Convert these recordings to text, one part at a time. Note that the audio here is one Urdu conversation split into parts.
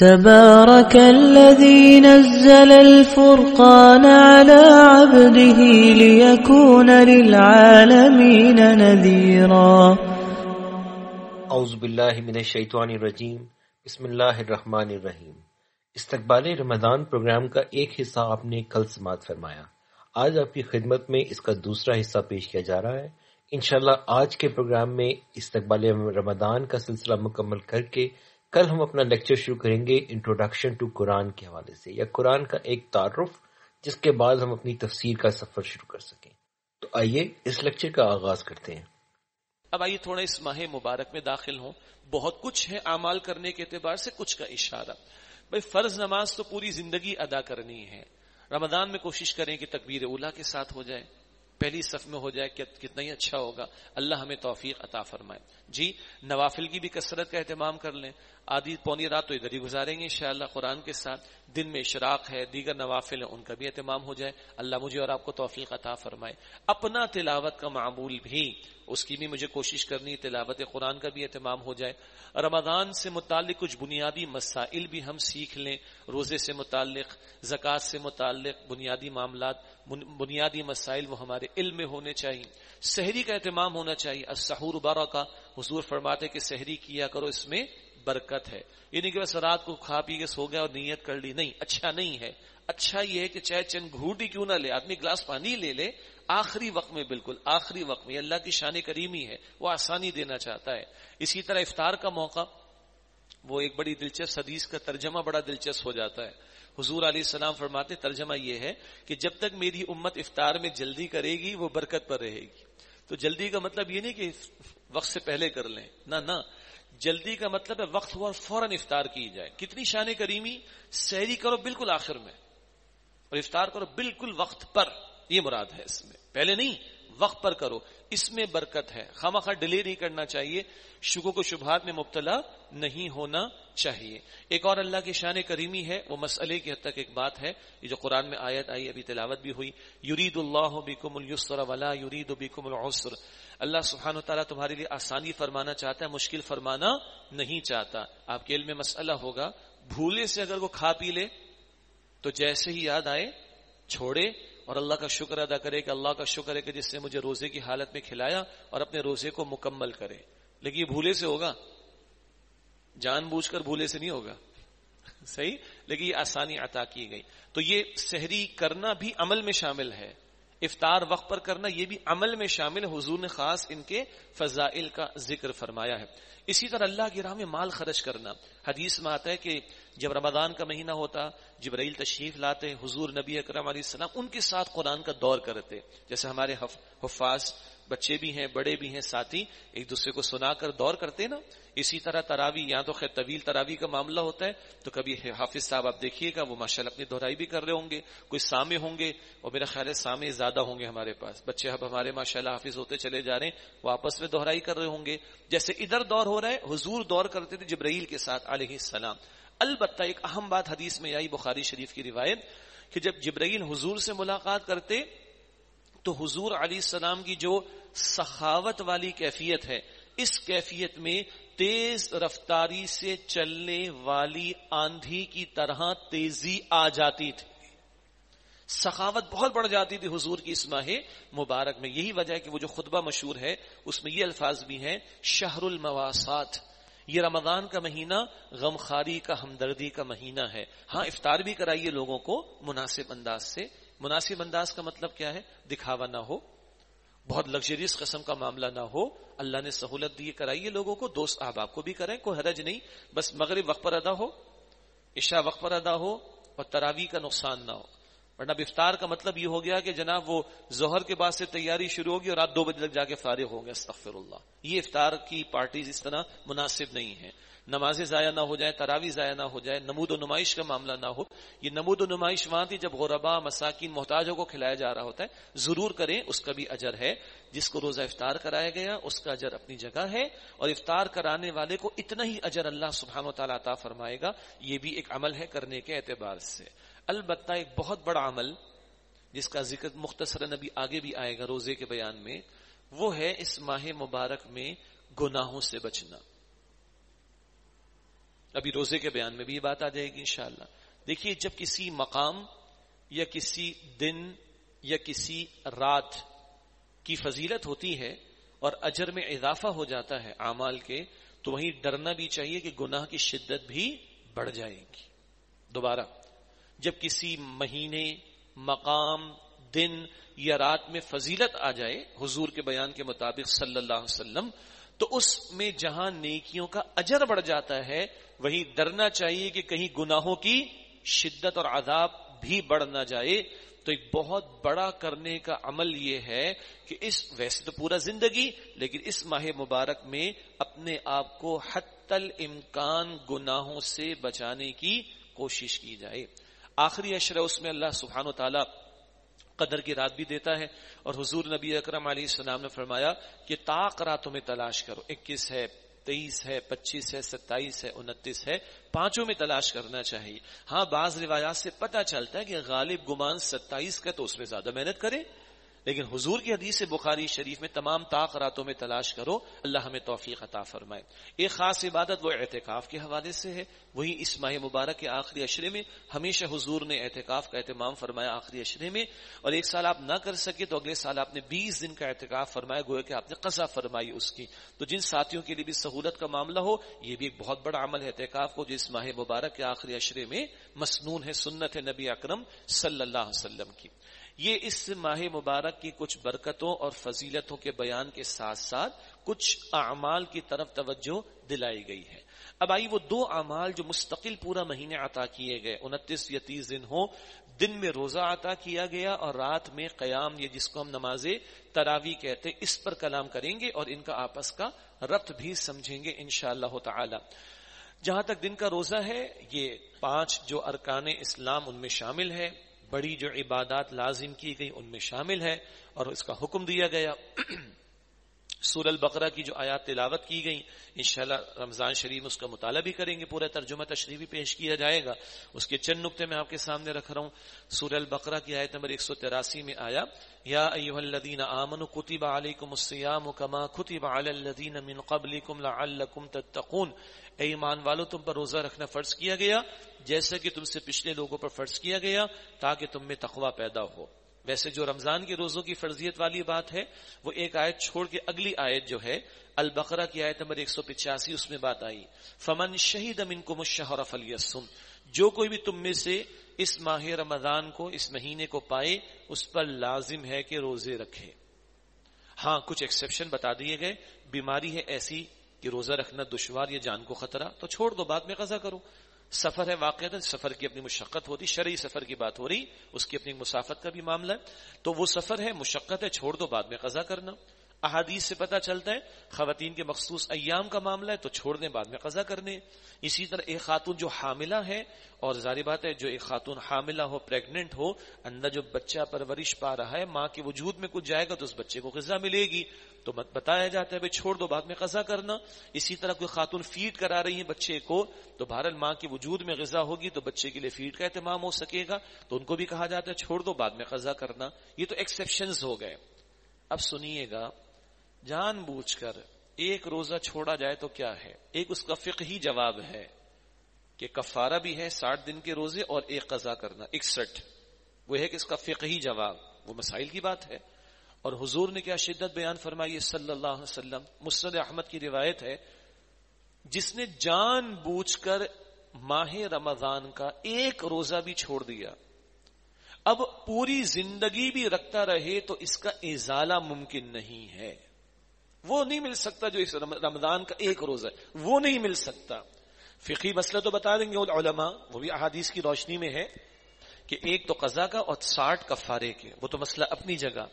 تبارك الذي نزل الفرقان على عبده ليكون للعالمين نذيرا. اعوذ باللہ من الشیطان الرجیم بسم اللہ الرحمن الرحیم استقبال رمضان پروگرام کا ایک حصہ آپ نے کل سماعت فرمایا. آج آپ کی خدمت میں اس کا دوسرا حصہ پیش کیا جا رہا ہے. انشاءاللہ آج کے پروگرام میں استقبال رمضان کا سلسلہ مکمل کر کے کل ہم اپنا لیکچر شروع کریں گے انٹروڈکشن ٹو قرآن کے حوالے سے، یا قرآن کا ایک تعارف جس کے بعد ہم اپنی تفسیر کا سفر شروع کر سکیں۔ تو آئیے اس لیکچر کا آغاز کرتے ہیں۔ اب آئیے تھوڑا اس ماہ مبارک میں داخل ہوں۔ بہت کچھ ہے اعمال کرنے کے اعتبار سے، کچھ کا اشارہ۔ بھائی، فرض نماز تو پوری زندگی ادا کرنی ہے۔ رمضان میں کوشش کریں کہ تکبیر اولا کے ساتھ ہو جائے۔ پہلی صف میں ہو جائے کتنا ہی اچھا ہوگا۔ اللہ ہمیں توفیق عطا فرمائے۔ جی نوافل کی بھی کثرت کا اہتمام کر لیں۔ آدھی پونی رات تو ادھر ہی گزاریں گے، انشاءاللہ قرآن کے ساتھ دن میں اشراق ہے، دیگر نوافل ہیں، ان کا بھی اہتمام ہو جائے۔ اللہ مجھے اور آپ کو توفیق عطا فرمائے۔ اپنا تلاوت کا معمول بھی، اس کی بھی مجھے کوشش کرنی، تلاوت قرآن کا بھی اہتمام ہو جائے۔ رمضان سے متعلق کچھ بنیادی مسائل بھی ہم سیکھ لیں، روزے سے متعلق، زکوٰۃ سے متعلق، بنیادی معاملات بنیادی مسائل وہ ہمارے علم میں ہونے چاہیے۔ شہری کا اہتمام ہونا چاہیے۔ السحور بارہ کا حضور فرماتے کہ شہری کیا کرو اس میں برکت ہے۔ یعنی کہ بس رات کو کھا پی کے سو گیا اور نیت کر لی، نہیں اچھا نہیں ہے۔ اچھا یہ ہے کہ چاہے چند گھوٹی کیوں نہ لے، آدمی گلاس پانی لے لے۔ آخری وقت میں بالکل، آخری وقت میں اللہ کی شان کریمی ہے، وہ آسانی دینا چاہتا ہے۔ اسی طرح افطار کا موقع، وہ ایک بڑی دلچسپ حدیث کا ترجمہ بڑا دلچسپ ہو جاتا ہے۔ حضور علیہ السلام فرماتے، ترجمہ یہ ہے کہ جب تک میری امت افطار میں جلدی کرے گی، وہ برکت پر رہے گی۔ تو جلدی کا مطلب یہ نہیں کہ وقت سے پہلے کر لیں، نہ نہ۔ جلدی کا مطلب ہے وقت ہوا فوراً افطار کی جائے۔ کتنی شان کریمی، سحری کرو بالکل آخر میں۔ اور افطار کرو بالکل وقت پر۔ یہ مراد ہے اس میں۔ پہلے نہیں، وقت پر کرو۔ اس میں برکت ہے۔ خواہ خواہ ڈیلے نہیں کرنا چاہیے۔ شکو کو شبہات میں مبتلا نہیں ہونا چاہیے۔ ایک اور اللہ کی شان کریمی ہے۔ وہ مسئلے کی حد تک ایک بات ہے۔ یہ جو قرآن میں آیت آئی، ابھی تلاوت بھی ہوئی۔ یرید اللہ بکم السر ولا یرید بکم العسر۔ اللہ سبحانہ تعالیٰ تمہارے لیے آسانی فرمانا چاہتا ہے، مشکل فرمانا نہیں چاہتا۔ آپ کے علم میں مسئلہ ہوگا۔ بھولے سے اگر وہ کھا پی لے، تو جیسے ہی یاد آئے، چھوڑے۔ اور اللہ کا شکر ادا کرے کہ اللہ کا شکر ہے کہ جس نے مجھے روزے کی حالت میں کھلایا اور اپنے روزے کو مکمل کرے۔ لیکن یہ بھولے سے ہوگا؟ جان بوجھ کر بھولے سے نہیں ہوگا؟ صحیح؟ لیکن یہ آسانی عطا کی گئی۔ تو یہ سحری کرنا بھی عمل میں شامل ہے۔ افطار وقت پر کرنا یہ بھی عمل میں شامل حضور نے خاص ان کے فضائل کا ذکر فرمایا ہے۔ اسی طرح اللہ کی راہ میں مال خرچ کرنا۔ حدیث میں آتا ہے کہ جب رمضان کا مہینہ ہوتا جبرائیل تشریف لاتے، حضور نبی اکرم علیہ السلام ان کے ساتھ قرآن کا دور کرتے۔ جیسے ہمارے حفاظ بچے بھی ہیں، بڑے بھی ہیں، ساتھی ایک دوسرے کو سنا کر دور کرتے نا۔ اسی طرح تراوی یا تو خیر، طویل تراوی کا معاملہ ہوتا ہے۔ تو کبھی حافظ صاحب آپ دیکھیے گا، وہ ماشاء اللہ اپنی دہرائی بھی کر رہے ہوں گے۔ کوئی سامے ہوں گے اور میرا خیال ہے سامے زیادہ ہوں گے ہمارے پاس۔ بچے اب ہمارے ماشاء اللہ حافظ ہوتے چلے جا رہے ہیں، وہ آپس میں دہرائی کر رہے ہوں گے۔ جیسے ادھر دور ہو رہا ہے، حضور دور کرتے تھے جبرائیل کے ساتھ علیہ السلام۔ البتہ ایک اہم بات حدیث میں آئی بخاری شریف کی روایت کہ جب جبرائیل حضور سے ملاقات کرتے تو حضور علیہ السلام کی جو سخاوت والی کیفیت ہے، اس کیفیت میں تیز رفتاری سے چلنے والی آندھی کی طرح تیزی آ جاتی تھی۔ سخاوت بہت بڑھ جاتی تھی حضور کی اس ماہ مبارک میں۔ یہی وجہ ہے کہ وہ جو خطبہ مشہور ہے، اس میں یہ الفاظ بھی ہیں، شہر المواسات۔ یہ رمضان کا مہینہ غمخاری کا ہمدردی کا مہینہ ہے۔ ہاں افطار بھی کرائیے لوگوں کو مناسب انداز سے۔ مناسب انداز کا مطلب کیا ہے؟ دکھاوا نہ ہو۔ بہت لگژریس قسم کا معاملہ نہ ہو۔ اللہ نے سہولت دی، کرائیے لوگوں کو۔ دوست احباب کو بھی کریں، کوئی حرج نہیں۔ بس مغرب وقت پر ادا ہو، عشاء وقت پر ادا ہو اور تراوی کا نقصان نہ ہو۔ ورنہ افطار کا مطلب یہ ہو گیا کہ جناب وہ ظہر کے بعد سے تیاری شروع ہوگی اور رات دو بجے تک جا کے فارغ ہوں گے، استغفر اللہ۔ یہ افطار کی پارٹیز اس طرح مناسب نہیں ہے نمازیں ضائع نہ ہو جائیں تراوی ضائع نہ ہو جائے نمود و نمائش کا معاملہ نہ ہو۔ یہ نمود و نمائش وہاں تھی جب غربا مساکین، محتاجوں کو کھلایا جا رہا ہوتا ہے۔ ضرور کریں، اس کا بھی اجر ہے۔ جس کو روزہ افطار کرایا گیا، اس کا اجر اپنی جگہ ہے۔ اور افطار کرانے والے کو اتنا ہی اجر اللہ سبحانہ و تعالیٰ عطا فرمائے گا۔ یہ بھی ایک عمل ہے کرنے کے اعتبار سے۔ البتہ ایک بہت بڑا عمل، جس کا ذکر مختصر نبی آگے بھی آئے گا روزے کے بیان میں، وہ ہے اس ماہ مبارک میں گناہوں سے بچنا۔ ابھی روزے کے بیان میں بھی یہ بات آ جائے گی انشاءاللہ۔ دیکھیے، جب کسی مقام یا کسی دن یا کسی رات کی فضیلت ہوتی ہے اور اجر میں اضافہ ہو جاتا ہے اعمال کے، تو وہیں ڈرنا بھی چاہیے کہ گناہ کی شدت بھی بڑھ جائے گی۔ دوبارہ، جب کسی مہینے، مقام، دن یا رات میں فضیلت آ جائے، حضور کے بیان کے مطابق صلی اللہ علیہ وسلم تو اس میں جہاں نیکیوں کا اجر بڑھ جاتا ہے، وہی ڈرنا چاہیے کہ کہیں گناہوں کی شدت اور عذاب بھی بڑھ نہ جائے۔ تو ایک بہت بڑا کرنے کا عمل یہ ہے کہ اس، ویسے تو پورا زندگی، لیکن اس ماہ مبارک میں اپنے آپ کو حت الامکان گناہوں سے بچانے کی کوشش کی جائے۔ آخری اشرہ اس میں اللہ سبحانہ و تعالی قدر کی رات بھی دیتا ہے۔ اور حضور نبی اکرم علیہ السلام نے فرمایا کہ تاک راتوں میں تلاش کرو۔ اکیس ہے تیئیس ہے، پچیس ہے، ستائیس ہے، انتیس ہے۔ پانچوں میں تلاش کرنا چاہیے۔ ہاں بعض روایات سے پتہ چلتا ہے کہ غالب گمان ستائیس کا تو اس میں زیادہ محنت کرے لیکن حضور کی حدیث بخاری شریف میں تمام طاق راتوں میں تلاش کرو، اللہ ہمیں توفیق عطا فرمائے۔ ایک خاص عبادت وہ اعتکاف کے حوالے سے ہے۔ وہی اس ماہ مبارک کے آخری اشرے میں ہمیشہ حضور نے اعتکاف کا اہتمام فرمایا آخری اشرے میں۔ اور ایک سال آپ نہ کر سکے تو اگلے سال آپ نے بیس دن کا اعتکاف فرمایا، گویا کہ آپ نے قزا فرمائی اس کی۔ تو جن ساتھیوں کے لیے بھی سہولت کا معاملہ ہو، یہ بھی ایک بہت بڑا عمل ہے اعتکاف کو جس ماہ مبارک کے آخری اشرے میں مسنون ہے، سنت ہے نبی اکرم صلی اللہ علیہ وسلم کی۔ یہ اس ماہ مبارک کی کچھ برکتوں اور فضیلتوں کے بیان کے ساتھ ساتھ کچھ اعمال کی طرف توجہ دلائی گئی ہے۔ اب آئی وہ دو اعمال جو مستقل پورا مہینے عطا کیے گئے۔ انتیس یا تیس دن ہو دن میں روزہ عطا کیا گیا اور رات میں قیام، یہ جس کو ہم نماز تراوی کہتے اس پر کلام کریں گے اور ان کا آپس کا ربط بھی سمجھیں گے انشاءاللہ اللہ تعالی۔ جہاں تک دن کا روزہ ہے، یہ پانچ جو ارکان اسلام ان میں شامل ہے بڑی جو عبادات لازم کی گئی ان میں شامل ہے اور اس کا حکم دیا گیا۔ سور البقرہ کی جو آیات تلاوت کی گئی انشاءاللہ رمضان شریف اس کا مطالعہ بھی کریں گے، پورا ترجمہ تشریح بھی پیش کیا جائے گا۔ اس کے چند نقطے میں آپ کے سامنے رکھ رہا ہوں۔ سور البقرہ کی آیت نمبر 183 میں آیا، یا ایوہ الذین آمنوا کتب علیکم الصیام کما کتب علی الذین من قبلکم لعلکم تتقون۔ اے ایمان والو، تم پر روزہ رکھنا فرض کیا گیا، جیسا کہ تم سے پچھلے لوگوں پر فرض کیا گیا، تاکہ تم میں تقوی پیدا ہو۔ ویسے جو رمضان کے روزوں کی فرضیت والی بات ہے، وہ ایک آیت چھوڑ کے اگلی آیت جو ہے، البقرہ کی آیت نمبر 185 اس میں بات آئی۔ فمن شہید امن کو مشہور فلیسم جو کوئی بھی تم میں سے اس ماہ رمضان کو، اس مہینے کو پائے، اس پر لازم ہے کہ روزے رکھے۔ ہاں کچھ ایکسپشن بتا دیے گئے۔ بیماری ہے ایسی کہ روزہ رکھنا دشوار یا جان کو خطرہ، تو چھوڑ دو، بعد میں قضا کرو۔ سفر ہے واقع سفر کی اپنی مشقت ہوتی شرعی سفر کی بات ہو رہی، اس کی اپنی مسافت کا بھی معاملہ ہے۔ تو وہ سفر ہے، مشقت ہے، چھوڑ دو بعد میں قضا کرنا۔ احادیث سے پتہ چلتا ہے، خواتین کے مخصوص ایام کا معاملہ ہے، تو چھوڑ دیں، بعد میں قضا کرنے اسی طرح ایک خاتون جو حاملہ ہے، اور ظاہر بات ہے، جو ایک خاتون حاملہ ہو پریگننٹ ہو، اندر جو بچہ پرورش پا رہا ہے، ماں کے وجود میں کچھ جائے گا، تو اس بچے کو غذا ملے گی۔ تو بتایا جاتا ہے، بھائی چھوڑ دو، بعد میں قضا کرنا۔ اسی طرح کوئی خاتون فیڈ کرا رہی ہے بچے کو، تو بھارت ماں کے وجود میں غذا ہوگی، تو بچے کے لیے فیڈ کا اہتمام ہو سکے گا۔ تو ان کو بھی کہا جاتا ہے، چھوڑ دو، بعد میں قضا کرنا۔ یہ تو ایکسپشن ہو گئے۔ اب سنیے گا جان بوجھ کر ایک روزہ چھوڑا جائے تو کیا ہے؟ ایک اس کا فقہی جواب ہے کہ کفارہ بھی ہے ساٹھ دن کے روزے اور ایک قضا کرنا، اکسٹھ۔ وہ ہے کہ اس کا فقہی جواب۔ وہ مسائل کی بات ہے۔ اور حضور نے کیا شدت بیان فرمائی صلی اللہ علیہ وسلم۔ مسرد احمد کی روایت ہے، جس نے جان بوجھ کر ماہ رمضان کا ایک روزہ بھی چھوڑ دیا۔ اب پوری زندگی بھی رکھتا رہے تو اس کا ازالہ ممکن نہیں ہے۔ وہ نہیں مل سکتا جو اس رمضان کا ایک روز ہے۔ وہ نہیں مل سکتا۔ فقی مسئلہ تو بتا دیں گے علماء، وہ بھی احادیث کی روشنی میں ہے کہ ایک تو قضا کا اور ساٹھ کفارے کے وہ تو مسئلہ اپنی جگہ۔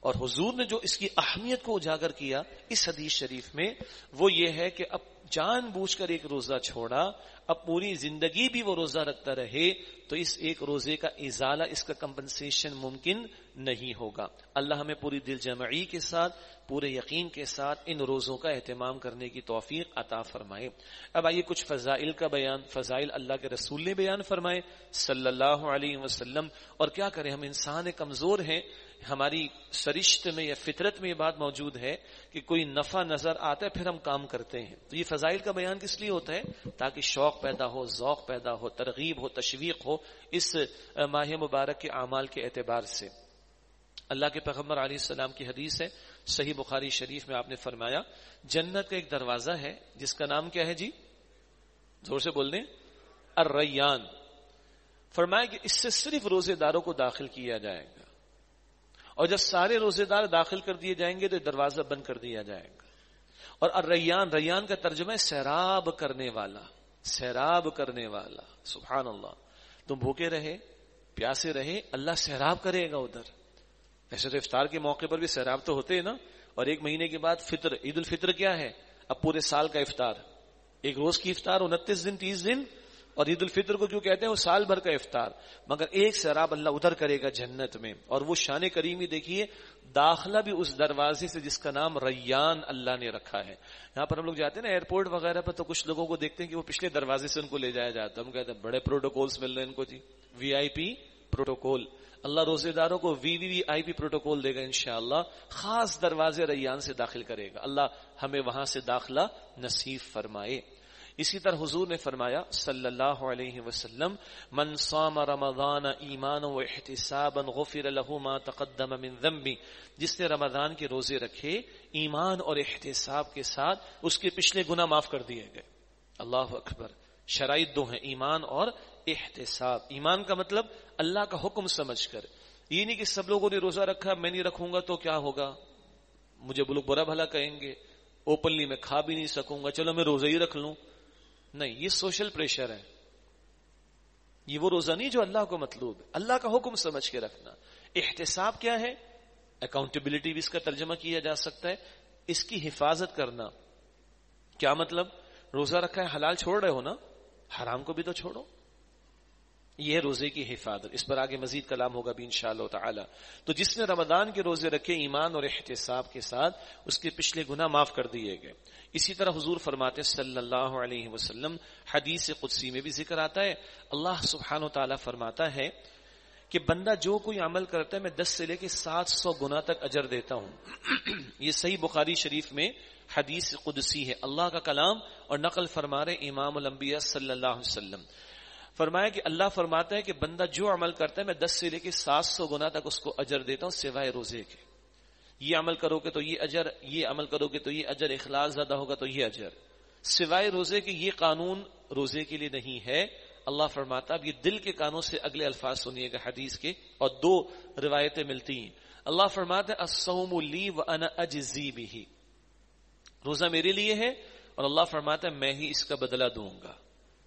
اور حضور نے جو اس کی اہمیت کو اجاگر کیا اس حدیث شریف میں، وہ یہ ہے کہ اب جان بوجھ کر ایک روزہ چھوڑا، اب پوری زندگی بھی وہ روزہ رکھتا رہے، تو اس ایک روزے کا ازالہ، اس کا کمپنسیشن ممکن نہیں ہوگا۔ اللہ ہمیں پوری دل جمعی کے ساتھ، پورے یقین کے ساتھ ان روزوں کا اہتمام کرنے کی توفیق عطا فرمائے۔ اب آئیے کچھ فضائل کا بیان، فضائل اللہ کے رسول نے بیان فرمائے، صلی اللہ علیہ وسلم۔ اور کیا کریں، ہم انسان کمزور ہیں ہماری سرشت میں یا فطرت میں یہ بات موجود ہے کہ کوئی نفع نظر آتا ہے، پھر ہم کام کرتے ہیں۔ تو یہ فضائل کا بیان کس لیے ہوتا ہے؟ تاکہ شوق پیدا ہو، ذوق پیدا ہو، ترغیب ہو، تشویق ہو اس ماہ مبارک کے اعمال کے اعتبار سے۔ اللہ کے پیغمبر علیہ السلام کی حدیث ہے، صحیح بخاری شریف میں آپ نے فرمایا، جنت کا ایک دروازہ ہے، جس کا نام کیا ہے جی؟ زور سے بول دیں۔ الریان۔ فرمایا کہ اس سے صرف روزے داروں کو داخل کیا جائے۔ گا اور جب سارے روزے دار داخل کر دیے جائیں گے تو دروازہ بند کر دیا جائے گا۔ اور الریان، ریان کا ترجمہ ہے سیراب کرنے والا، سیراب کرنے والا۔ سبحان اللہ۔ تم بھوکے رہے، پیاسے رہے، اللہ سیراب کرے گا ادھر۔ ایسے تو افطار کے موقع پر بھی سیراب تو ہوتے ہیں نا۔ اور ایک مہینے کے بعد فطر، عید الفطر کیا ہے؟ اب پورے سال کا افطار۔ ایک روز کی افطار، انتیس دن، تیس دن اور عید الفطر کو کیوں کہتے ہیں؟ وہ سال بھر کا افطار۔ مگر ایک سیراب اللہ ادھر کرے گا جنت میں۔ اور وہ شان کریمی دیکھیے، داخلہ بھی اس دروازے سے جس کا نام ریان اللہ نے رکھا ہے۔ یہاں پر ہم لوگ جاتے ہیں نا ایئرپورٹ وغیرہ پر، تو کچھ لوگوں کو دیکھتے ہیں کہ وہ پچھلے دروازے سے ان کو لے جایا جاتا ہے۔ ہم کہتے ہیں، بڑے پروٹوکولس مل رہے ہیں ان کو جی۔ وی آئی پی پروٹوکول۔ اللہ روزے داروں کو وی وی وی آئی پی پروٹوکول دے گا انشاءاللہ۔ خاص دروازے ریان سے داخل کرے گا۔ اللہ ہمیں وہاں سے داخلہ نصیب فرمائے۔ اسی طرح حضور نے فرمایا صلی اللہ علیہ وسلم، من صام رمضان ایمان و احتسابا غفر له ما تقدم من ذنبی. جس نے رمضان کے روزے رکھے، ایمان اور احتساب کے ساتھ اس کے پچھلے گناہ معاف کر دیے گئے۔ اللہ اکبر۔ شرائط دو ہیں، ایمان اور احتساب۔ ایمان کا مطلب اللہ کا حکم سمجھ کر۔ یہ نہیں کہ سب لوگوں نے روزہ رکھا، میں نہیں رکھوں گا تو کیا ہوگا؟ مجھے لوگ برا بھلا کہیں گے، اوپنلی میں کھا بھی نہیں سکوں گا، چلو میں روزہ ہی رکھ لوں۔ نہیں، یہ سوشل پریشر ہے۔ یہ وہ روزہ نہیں جو اللہ کو مطلوب ہے اللہ کا حکم سمجھ کے رکھنا۔ احتساب کیا ہے؟ اکاؤنٹیبلٹی بھی اس کا ترجمہ کیا جا سکتا ہے۔ اس کی حفاظت کرنا۔ کیا مطلب؟ روزہ رکھا ہے، حلال چھوڑ رہے ہو نا؟ حرام کو بھی تو چھوڑو۔ یہ روزے کی حفاظت۔ اس پر آگے مزید کلام ہوگا بھی انشاءاللہ تعالی۔ تو جس نے رمضان کے روزے رکھے ایمان اور احتساب کے ساتھ اس کے پچھلے گناہ معاف کر دیے گئے۔ اسی طرح حضور فرماتے صلی اللہ علیہ وسلم، حدیث قدسی میں بھی ذکر آتا ہے۔ اللہ سبحان و تعالیٰ فرماتا ہے کہ بندہ جو کوئی عمل کرتا ہے، میں دس سے لے کے سات سو گنا تک اجر دیتا ہوں۔ یہ صحیح بخاری شریف میں حدیث قدسی ہے۔ اللہ کا کلام اور نقل فرما رہے امام الانبیاء صلی اللہ علیہ وسلم۔ فرمایا کہ اللہ فرماتا ہے کہ بندہ جو عمل کرتا ہے، میں دس سے لے کے سات سو گنا تک اس کو اجر دیتا ہوں سوائے روزے کے۔ یہ عمل کرو گے تو یہ اجر، یہ عمل کرو گے تو یہ اجر، اخلاص زیادہ ہوگا تو یہ اجر۔ سوائے روزے کے یہ قانون روزے کے لیے نہیں ہے۔ اللہ فرماتا اب یہ دل کے کانوں سے اگلے الفاظ سنیے گا حدیث کے اور دو روایتیں ملتی ہیں۔ اللہ فرماتا ہے لی و انا اجزی بھی روزہ میرے لیے ہے اور اللہ فرماتا ہے، میں ہی اس کا بدلہ دوں گا۔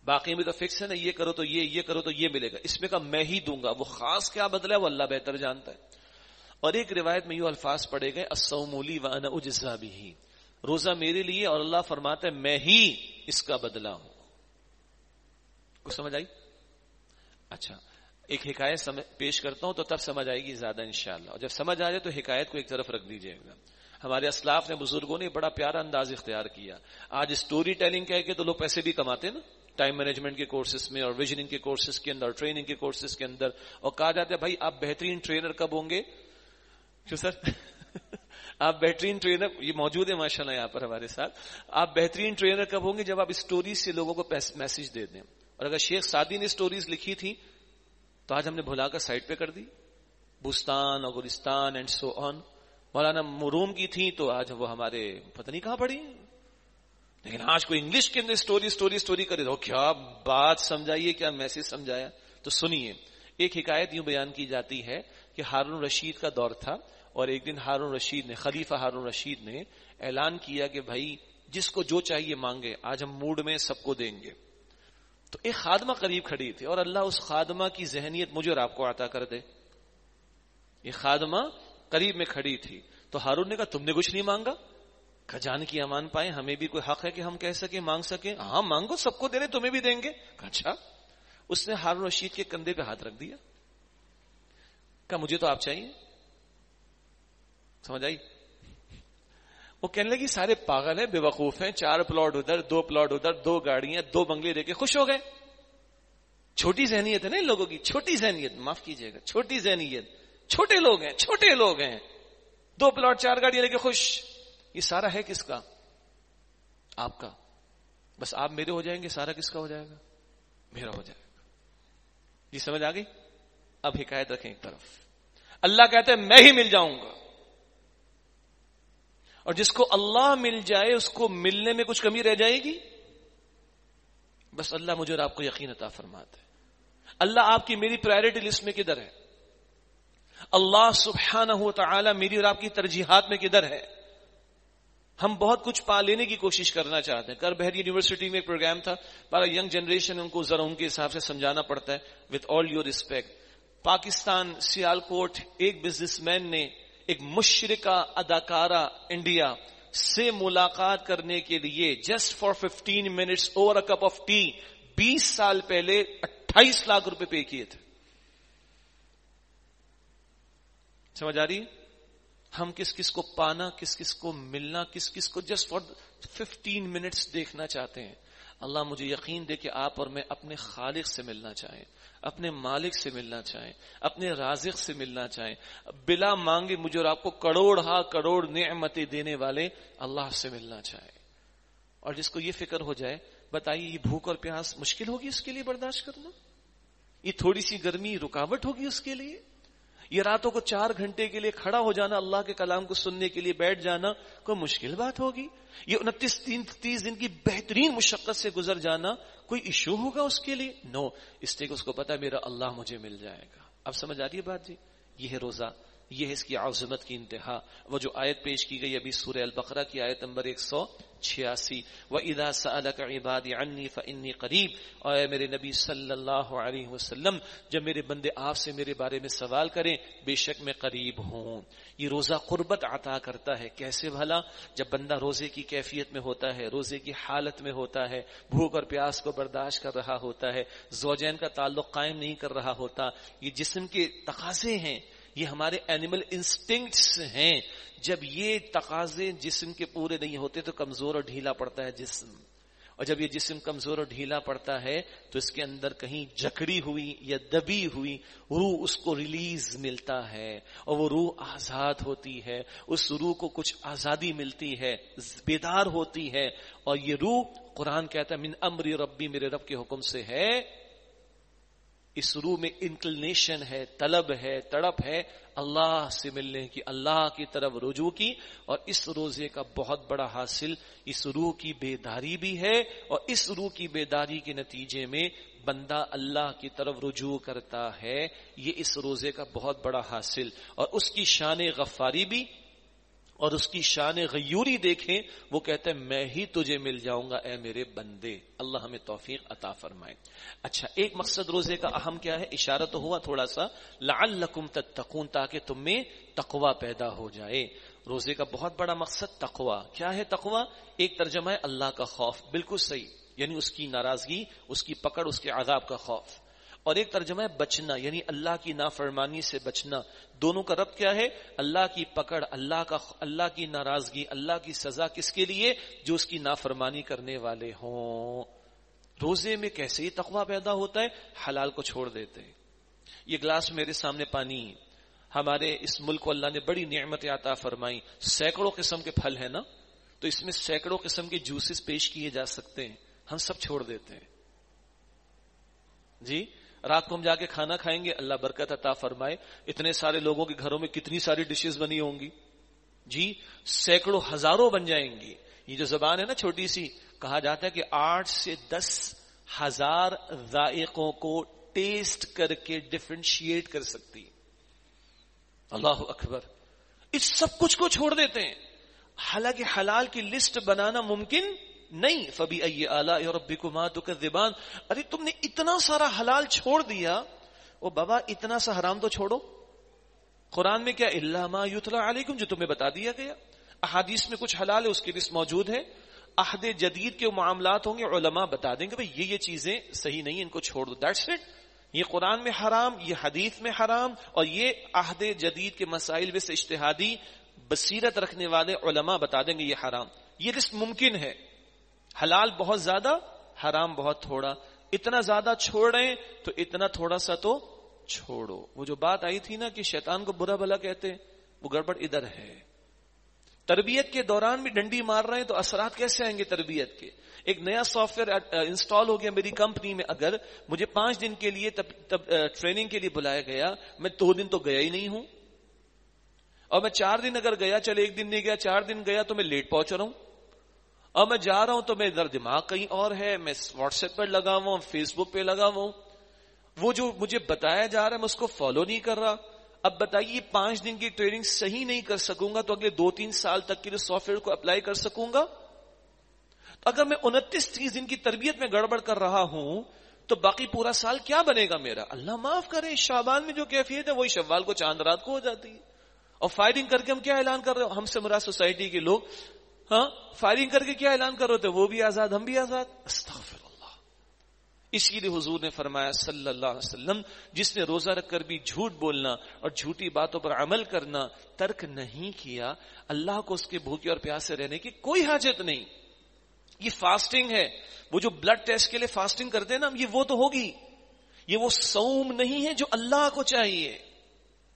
باقی میں تو فکس ہے نا، یہ کرو تو یہ یہ کرو تو یہ ملے گا۔ اس میں کا میں ہی دوں گا۔ وہ خاص کیا بدلا ہے، وہ اللہ بہتر جانتا ہے۔ اور ایک روایت میں یوں الفاظ پڑے گئے اسومولی و انا اجزا بھی روزہ میرے لیے اور اللہ فرماتا ہے، میں ہی اس کا بدلا ہوں۔ کچھ سمجھ آئی؟ اچھا ایک حکایت پیش کرتا ہوں تو تب سمجھ آئے گی زیادہ انشاءاللہ۔ اور جب سمجھ آ جائے تو حکایت کو ایک طرف رکھ دیجیے گا ہمارے اسلاف نے، بزرگوں نے بڑا پیارا انداز اختیار کیا۔ آج اسٹوری ٹیلنگ کہہ کے تو لوگ پیسے بھی کماتے نا۔ ٹائم مینجمنٹ کے کورسز میں اور ویژننگ کے کورسز کے اندر، ٹریننگ کے کورسز کے اندر اور کہا جاتا ہے، بھائی، آپ بہترین ٹرینر کب ہوں گے؟ کیوں سر؟ آپ بہترین ٹرینر، یہ موجود ہے ماشاء اللہ یہاں پر ہمارے ساتھ۔ آپ بہترین ٹرینر کب ہوں گے جب آپ اسٹوریز سے لوگوں کو میسج دے دیں۔ اور اگر شیخ سعدی نے اسٹوریز لکھی تھی، تو آج ہم نے بھلا کر سائٹ پہ کر دی۔ بستان اور گلستان اینڈ سو آن مولانا مروم کی تھی تو آج وہ ہمارے، پتہ نہیں کہاں پڑی لیکن آج کوئی انگلش کے اندر اسٹوری اسٹوری اسٹوری کرے تو کیا بات سمجھائیے، کیا میسج سمجھایا؟ تو سنیے، ایک حکایت یوں بیان کی جاتی ہے کہ ہارون رشید کا دور تھا اور ایک دن ہارون رشید نے، خلیفہ ہارون رشید نے اعلان کیا کہ بھائی، جس کو جو چاہیے مانگے، آج ہم موڈ میں سب کو دیں گے۔ تو ایک خادمہ قریب کھڑی تھی اور اللہ اس خادمہ کی ذہنیت مجھے اور آپ کو عطا کر دے۔ یہ خادمہ قریب میں کھڑی تھی تو ہارون نے کہا، تم نے کچھ نہیں مانگا؟ کھجان کی امان پائے ہمیں بھی کوئی حق ہے کہ ہم کہہ سکیں، مانگ سکیں؟ ہاں مانگو، سب کو دینے تمہیں بھی دیں گے۔ اچھا۔ اس نے ہارون رشید کے کندھے پہ ہاتھ رکھ دیا۔ کہا، مجھے تو آپ چاہیے۔ سمجھ آئی؟ وہ کہنے لگی، سارے پاگل ہیں، بے وقوف ہیں، چار پلاٹ ادھر، دو پلاٹ ادھر، دو گاڑیاں، دو بنگلے دے کے خوش ہو گئے۔ چھوٹی ذہنیت ہے نا لوگوں کی؟ چھوٹی ذہنیت، معاف کیجیے گا، چھوٹی ذہنیت۔ چھوٹے لوگ ہیں، چھوٹے لوگ ہیں۔ دو پلاٹ، چار گاڑیاں لے کے خوش۔ یہ سارا ہے کس کا؟ آپ کا۔ بس آپ میرے ہو جائیں گے، سارا کس کا ہو جائے گا؟ میرا ہو جائے گا۔ یہ سمجھ آ گئی؟ اب حکایت رکھیں ایک طرف۔ اللہ کہتے ہیں میں ہی مل جاؤں گا۔ اور جس کو اللہ مل جائے، اس کو ملنے میں کچھ کمی رہ جائے گی؟ بس اللہ مجھے اور آپ کو یقین عطا فرماتے اللہ آپ کی میری پرائرٹی لسٹ میں کدھر ہے؟ اللہ سبحانہ ہو تعالی میری اور آپ کی ترجیحات میں کدھر ہے؟ ہم بہت کچھ پا لینے کی کوشش کرنا چاہتے ہیں۔ کر بہر یونیورسٹی میں ایک پروگرام تھا۔ بارہ ینگ جنریشن ان کو ذرا ان کے حساب سے سمجھانا پڑتا ہے۔ With all your respect Pakistan Sialkot ایک بزنس مین نے ایک مشرقہ اداکارہ انڈیا سے ملاقات کرنے کے لیے just for fifteen minutes over a cup of tea بیس سال پہلے اٹھائیس لاکھ روپے پے کیے تھے۔ سمجھ آ رہی ہم کس کس کو پانا، کس کس کو ملنا، کس کس کو جسٹ فار ففٹین منٹس دیکھنا چاہتے ہیں۔ اللہ مجھے یقین دے کہ آپ اور میں اپنے خالق سے ملنا چاہیں، اپنے مالک سے ملنا چاہیں، اپنے رازق سے ملنا چاہیں۔ بلا مانگے مجھے اور آپ کو کروڑ ہا، کروڑ نعمتیں دینے والے اللہ سے ملنا چاہیں۔ اور جس کو یہ فکر ہو جائے، بتائیے یہ بھوک اور پیاس مشکل ہوگی اس کے لیے برداشت کرنا؟ یہ تھوڑی سی گرمی رکاوٹ ہوگی اس کے لیے؟ یہ راتوں کو چار گھنٹے کے لیے کھڑا ہو جانا، اللہ کے کلام کو سننے کے لیے بیٹھ جانا، کوئی مشکل بات ہوگی؟ یہ انتیس تین تیس دن کی بہترین مشقت سے گزر جانا کوئی ایشو ہوگا اس کے لیے؟ نو اس لیے اس کو پتا میرا اللہ مجھے مل جائے گا۔ اب سمجھ آ رہی ہے بات جی؟ یہ ہے روزہ۔ یہ ہے اس کی عظمت کی انتہا۔ وہ جو آیت پیش کی گئی ابھی سورہ البقرہ کی آیت نمبر ایک سو چھیاسی۔ و ادا سلک عبادی عنی فنی قریب اور میرے نبی صلی اللہ علیہ وسلم، جب میرے بندے آپ سے میرے بارے میں سوال کریں، بے شک میں قریب ہوں۔ یہ روزہ قربت عطا کرتا ہے۔ کیسے بھلا؟ جب بندہ روزے کی کیفیت میں ہوتا ہے، روزے کی حالت میں ہوتا ہے، بھوک اور پیاس کو برداشت کر رہا ہوتا ہے، زوجین کا تعلق قائم نہیں کر رہا ہوتا، یہ جسم کے تقاضے ہیں۔ یہ ہمارے اینیمل انسٹنکٹس ہیں۔ جب یہ تقاضے جسم کے پورے نہیں ہوتے تو کمزور اور ڈھیلا پڑتا ہے جسم۔ اور جب یہ جسم کمزور اور ڈھیلا پڑتا ہے تو اس کے اندر کہیں جکڑی ہوئی یا دبی ہوئی روح اس کو ریلیز ملتا ہے اور وہ روح آزاد ہوتی ہے۔ اس روح کو کچھ آزادی ملتی ہے، بیدار ہوتی ہے۔ اور یہ روح قرآن کہتا ہے، من امر ربی، میرے رب کے حکم سے ہے۔ اس روح میں انکلنیشن ہے، طلب ہے، تڑپ ہے، اللہ سے ملنے کی، اللہ کی طرف رجوع کی اور اس روزے کا بہت بڑا حاصل اس روح کی بیداری بھی ہے اور اس روح کی بیداری کے نتیجے میں بندہ اللہ کی طرف رجوع کرتا ہے، یہ اس روزے کا بہت بڑا حاصل اور اس کی شان غفاری بھی اور اس کی شان غیوری دیکھیں، وہ کہتے ہیں میں ہی تجھے مل جاؤں گا، اے میرے بندے۔ اللہ ہمیں توفیق عطا فرمائے۔ اچھا ایک مقصد روزے کا اہم کیا ہے؟ اشارہ تو ہوا تھوڑا سا، لعلکم تتقون، تاکہ تم میں تقوا پیدا ہو جائے۔ روزے کا بہت بڑا مقصد تقوا کیا ہے تقوا ایک ترجمہ ہے، اللہ کا خوف۔ بالکل صحیح یعنی اس کی ناراضگی، اس کی پکڑ، اس کے عذاب کا خوف۔ اور ایک ترجمہ ہے بچنا یعنی اللہ کی نافرمانی سے بچنا۔ دونوں کا رب کیا ہے؟ اللہ کی پکڑ، اللہ کا اللہ کی ناراضگی، اللہ کی سزا کس کے لیے؟ جو اس کی نافرمانی کرنے والے ہوں۔ روزے میں کیسے ہی تقوی پیدا ہوتا ہے؟ حلال کو چھوڑ دیتے یہ گلاس میرے سامنے پانی۔ ہمارے اس ملک کو اللہ نے بڑی نعمت عطا فرمائی سینکڑوں قسم کے پھل ہیں نا؟ تو اس میں سینکڑوں قسم کے جوسز پیش کیے جا سکتے ہیں۔ ہم سب چھوڑ دیتے ہیں۔ جی؟ رات کو ہم جا کے کھانا کھائیں گے، اللہ برکت عطا فرمائے۔ اتنے سارے لوگوں کے گھروں میں کتنی ساری ڈشز بنی ہوں گی۔ جی سینکڑوں ہزاروں بن جائیں گی۔ یہ جو زبان ہے نا چھوٹی سی، کہا جاتا ہے کہ آٹھ سے دس ہزار ذائقوں کو ٹیسٹ کر کے ڈفرینشیٹ کر سکتی۔ اللہ اکبر۔ اس سب کچھ کو چھوڑ دیتے ہیں۔ حالانکہ حلال کی لسٹ بنانا ممکن نہیں۔ فبی اعلی ربی کو ماں تو زبان ارے تم نے اتنا سارا حلال چھوڑ دیا۔ وہ بابا، اتنا سا حرام تو چھوڑو۔ قرآن میں کیا اللہ ما یوتلا علیکم جو تمہیں بتا دیا گیا۔ احادیث میں کچھ حلال ہے، اس کی لسٹ موجود ہے عہد جدید کے معاملات ہوں گے، علماء بتا دیں گے بھائی، یہ یہ چیزیں صحیح نہیں، ان کو چھوڑ دو دیٹس اٹ یہ قرآن میں حرام، یہ حدیث میں حرام، اور یہ عہد جدید کے مسائل میں سے اشتہادی بصیرت رکھنے والے علماء بتا دیں گے یہ حرام۔ یہ لسٹ ممکن ہے۔ حلال بہت زیادہ، حرام بہت تھوڑا۔ اتنا زیادہ چھوڑ رہے تو اتنا تھوڑا سا تو چھوڑو۔ وہ جو بات آئی تھی نا کہ شیطان کو برا بلا کہتے وہ گڑبڑ ادھر ہے۔ تربیت کے دوران بھی ڈنڈی مار رہے ہیں تو اثرات کیسے آئیں گے تربیت کے؟ ایک نیا سافٹ ویئر انسٹال ہو گیا میری کمپنی میں۔ اگر مجھے پانچ دن کے لیے تب تب ٹریننگ کے لیے بلایا گیا، میں دو دن تو گیا ہی نہیں ہوں۔ اور میں چار دن اگر گیا، چلے ایک دن نہیں گیا، چار دن گیا تو میں لیٹ پہنچ رہا ہوں۔ اور میں جا رہا ہوں تو میں ادھر دماغ کہیں اور ہے، میں واٹس ایپ پر لگا ہوا ہوں فیس بک پہ لگا ہوا ہوں۔ وہ جو مجھے بتایا جا رہا ہے، میں اس کو فالو نہیں کر رہا۔ اب بتائیے پانچ دن کی ٹریننگ صحیح نہیں کر سکوں گا تو اگلے دو تین سال تک کے لیے سافٹ ویئر کو اپلائی کر سکوں گا؟ اگر میں انتیس تیس دن کی تربیت میں گڑبڑ کر رہا ہوں، تو باقی پورا سال کیا بنے گا میرا؟ اللہ معاف کرے شابان میں جو کیفیت ہے، وہی شوال کو چاند رات کو ہو جاتی ہے۔ اور فائرنگ کر کے ہم کیا اعلان کر رہے ہو ہم سے مراد سوسائٹی کے لوگ ہاں؟ فائرنگ کر کے کیا اعلان کر رہے تھے؟ وہ بھی آزاد، ہم بھی آزاد۔ استغفر اللہ۔ اسی لیے حضور نے فرمایا، صلی اللہ علیہ وسلم، جس نے روزہ رکھ کر بھی جھوٹ بولنا اور جھوٹی باتوں پر عمل کرنا ترک نہیں کیا، اللہ کو اس کے بھوکے اور پیاسے رہنے کی کوئی حاجت نہیں۔ یہ فاسٹنگ ہے۔ وہ جو بلڈ ٹیسٹ کے لیے فاسٹنگ کرتے ہیں نا، یہ وہ تو ہوگی۔ یہ وہ سوم نہیں ہے جو اللہ کو چاہیے۔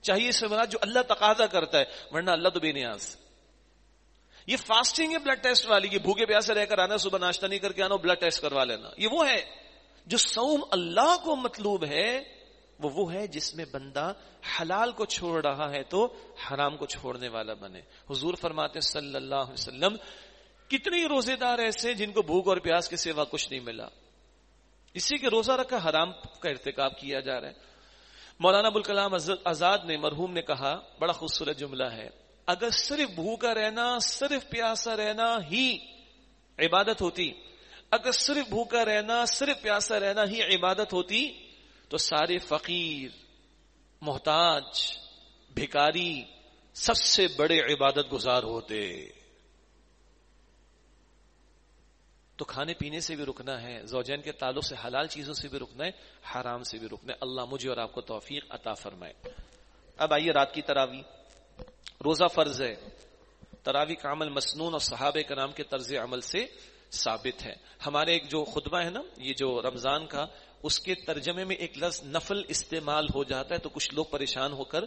چاہیے اس جو اللہ تقاضا کرتا ہے، ورنہ اللہ تو بے نیاز۔ یہ فاسٹنگ ہے بلڈ ٹیسٹ والی، یہ بھوکے پیاسے رہ کر آنا، صبح ناشتہ نہیں کر کے آنا بلڈ ٹیسٹ کروا لینا۔ یہ وہ ہے۔ جو سوم اللہ کو مطلوب ہے، وہ وہ ہے جس میں بندہ حلال کو چھوڑ رہا ہے تو حرام کو چھوڑنے والا بنے۔ حضور فرماتے صلی اللہ علیہ وسلم کتنے روزے دار ایسے جن کو بھوک اور پیاس کے سوا کچھ نہیں ملا۔ اسی کے روزہ رکھا حرام کا ارتکاب کیا جا رہا ہے۔ مولانا ابوالکلام آزاد نے مرحوم نے کہا، بڑا خوبصورت جملہ ہے۔ اگر صرف بھوکا رہنا، صرف پیاسا رہنا ہی عبادت ہوتی، اگر صرف بھوکا رہنا، صرف پیاسا رہنا ہی عبادت ہوتی، تو سارے فقیر، محتاج، بھکاری سب سے بڑے عبادت گزار ہوتے۔ تو کھانے پینے سے بھی رکنا ہے، زوجین کے تعلق سے حلال چیزوں سے بھی رکنا ہے، حرام سے بھی رکنا ہے۔ اللہ مجھے اور آپ کو توفیق عطا فرمائے۔ اب آئیے رات کی تراوی روزہ فرض ہے۔ تراوی کا عمل مسنون اور صحابہ کے نام کے طرز عمل سے ثابت ہے۔ ہمارے ایک جو خطبہ ہے نا، یہ جو رمضان کا، اس کے ترجمے میں ایک لفظ نفل استعمال ہو جاتا ہے تو کچھ لوگ پریشان ہو کر،